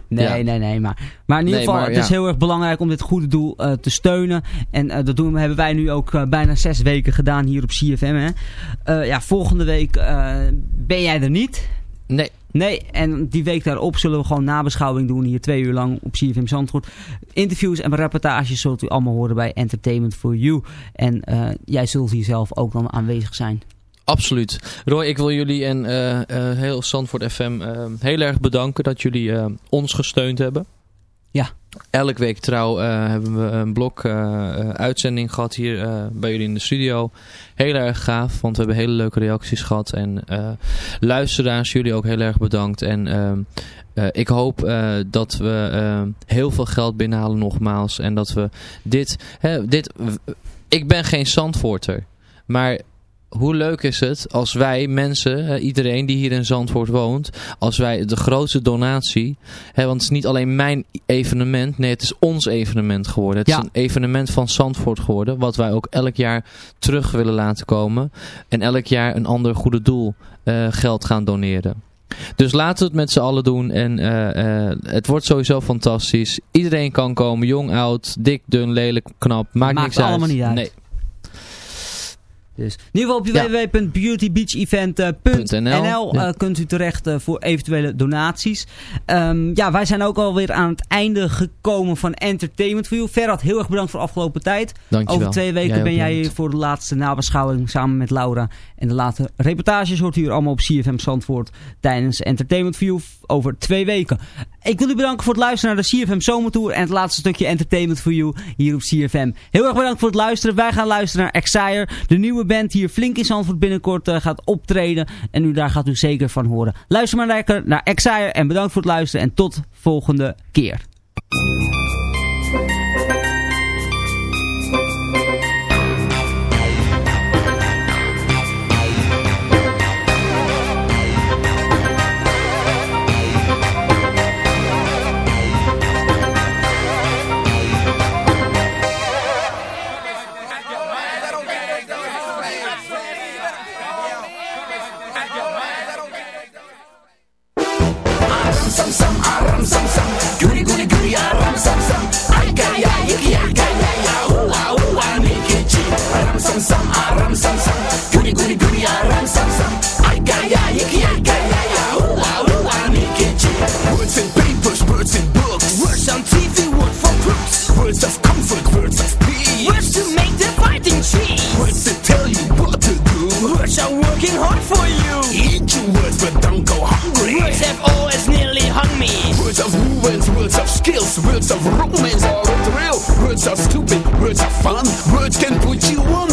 Nee, Ja. nee, nee. Maar, maar in ieder Nee, geval, maar het is heel erg belangrijk om dit goede doel eh, te steunen. En eh, dat doen, hebben wij nu ook bijna zes weken gedaan hier op CFM. Hè. Ja, volgende week ben jij er niet. Nee, Nee, en die week daarop zullen we gewoon nabeschouwing doen hier twee uur lang op CFM Zandvoort. Interviews en reportages zult u allemaal horen bij Entertainment for You. En eh, jij zult hier zelf ook dan aanwezig zijn. Absoluut. Roy, ik wil jullie en eh, eh, heel Zandvoort FM heel erg bedanken dat jullie ons gesteund hebben. Ja. Elke week trouw eh, hebben we een blok eh, eh, uitzending gehad hier bij jullie in de studio. Heel erg gaaf, want we hebben hele leuke reacties gehad. En luisteraars, jullie ook heel erg bedankt. En ehm, eh, ik hoop dat we heel veel geld binnenhalen nogmaals. En dat we dit... Hè, dit ik ben geen Zandvoorter, maar hoe leuk is het als wij mensen, iedereen die hier in Zandvoort woont, als wij de grootste donatie, hè, want het is niet alleen mijn evenement, nee het is ons evenement geworden. Het Ja. is een evenement van Zandvoort geworden, wat wij ook elk jaar terug willen laten komen. En elk jaar een ander goede doel eh, geld gaan doneren. Dus laten we het met z'n allen doen en eh, eh, het wordt sowieso fantastisch. Iedereen kan komen, jong, oud, dik, dun, lelijk, knap, maakt, Maakt niks uit. allemaal niet uit. Nee. Dus in ieder geval op Ja. www.beautybeachevent.nl Ja. eh, kunt u terecht eh, voor eventuele donaties. Ehm, ja, wij zijn ook alweer aan het einde gekomen van Entertainment for You. Ferhat, heel erg bedankt voor de afgelopen tijd. Dankjewel. Over twee weken Jij ben jij hier voor de laatste nabeschouwing samen met Laura. En de latere reportages hoort u hier allemaal op CFM Zandvoort tijdens Entertainment for You over twee weken. Ik wil u bedanken voor het luisteren naar de CFM Zomertour en het laatste stukje Entertainment for You hier op CFM. Heel erg bedankt voor het luisteren. Wij gaan luisteren naar Exire, de nieuwe band hier flink in Zandvoort binnenkort eh, gaat optreden. En u, daar gaat u zeker van horen. Luister maar lekker naar Exire en bedankt voor het luisteren en tot volgende keer. sam sam aram sam sam Guni guni guni aram sam sam Ay gaya yiki ay gaya ya Ooh ah ooh ah nikichi Words and papers, words and books. Words on TV, words for crooks. Words of comfort, words of peace. Words to make the fighting cheese. Words to tell you what to do. Words are working hard for you. Eat your words but don't go hungry. Words have always nearly hung me. Words of movements, words of skills Words of romance are real Words are stupid, words are fun. Words can put you on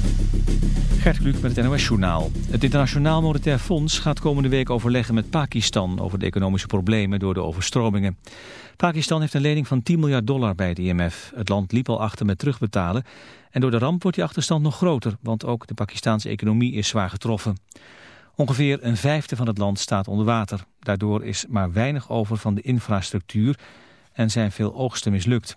Gert Kluk met het NOS Journaal. Het Internationaal Monetair Fonds gaat komende week overleggen met Pakistan over de economische problemen door de overstromingen. Pakistan heeft een lening van 10 miljard dollar bij het IMF. Het land liep al achter met terugbetalen en door de ramp wordt die achterstand nog groter, want ook de Pakistanse economie is zwaar getroffen. Ongeveer een vijfde van het land staat onder water. Daardoor is maar weinig over van de infrastructuur en zijn veel oogsten mislukt.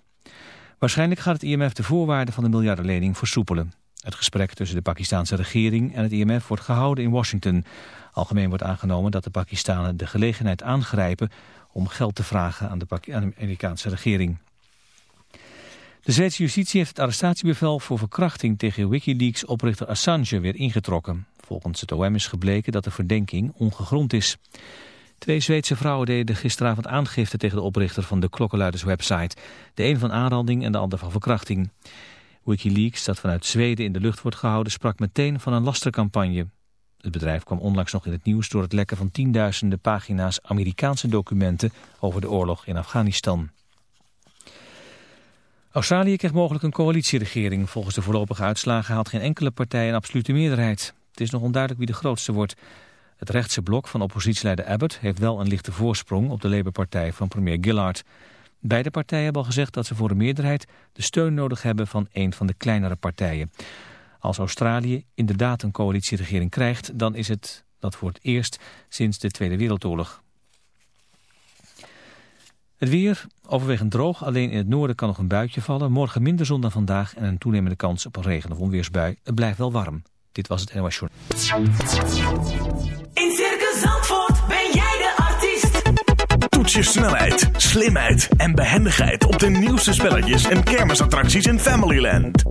Waarschijnlijk gaat het IMF de voorwaarden van de miljardenlening versoepelen. Het gesprek tussen de Pakistanse regering en het IMF wordt gehouden in Washington. Algemeen wordt aangenomen dat de Pakistanen de gelegenheid aangrijpen om geld te vragen aan de, Amerikaanse regering. De Zweedse justitie heeft het arrestatiebevel voor verkrachting tegen Wikileaks-oprichter Assange weer ingetrokken. Volgens het OM is gebleken dat de verdenking ongegrond is. Twee Zweedse vrouwen deden gisteravond aangifte tegen de oprichter van de klokkenluiderswebsite. De een van aanranding en de ander van verkrachting. Wikileaks, dat vanuit Zweden in de lucht wordt gehouden, sprak meteen van een lastercampagne. Het bedrijf kwam onlangs nog in het nieuws door het lekken van tienduizenden pagina's Amerikaanse documenten over de oorlog in Afghanistan. Australië krijgt mogelijk een coalitieregering. Volgens de voorlopige uitslagen haalt geen enkele partij een absolute meerderheid. Het is nog onduidelijk wie de grootste wordt. Het rechtse blok van oppositieleider Abbott heeft wel een lichte voorsprong op de Labour-partij van premier Gillard. Beide partijen hebben al gezegd dat ze voor een meerderheid de steun nodig hebben van een van de kleinere partijen. Als Australië inderdaad een coalitieregering krijgt, dan is het dat voor het eerst sinds de Tweede Wereldoorlog. Het weer, overwegend droog, alleen in het noorden kan nog een buitje vallen. Morgen minder zon dan vandaag en een toenemende kans op een regen- of onweersbui. Het blijft wel warm. Dit was het NOS Journal. In Circus Toets je snelheid, slimheid en behendigheid op de nieuwste spelletjes en kermisattracties in Familyland.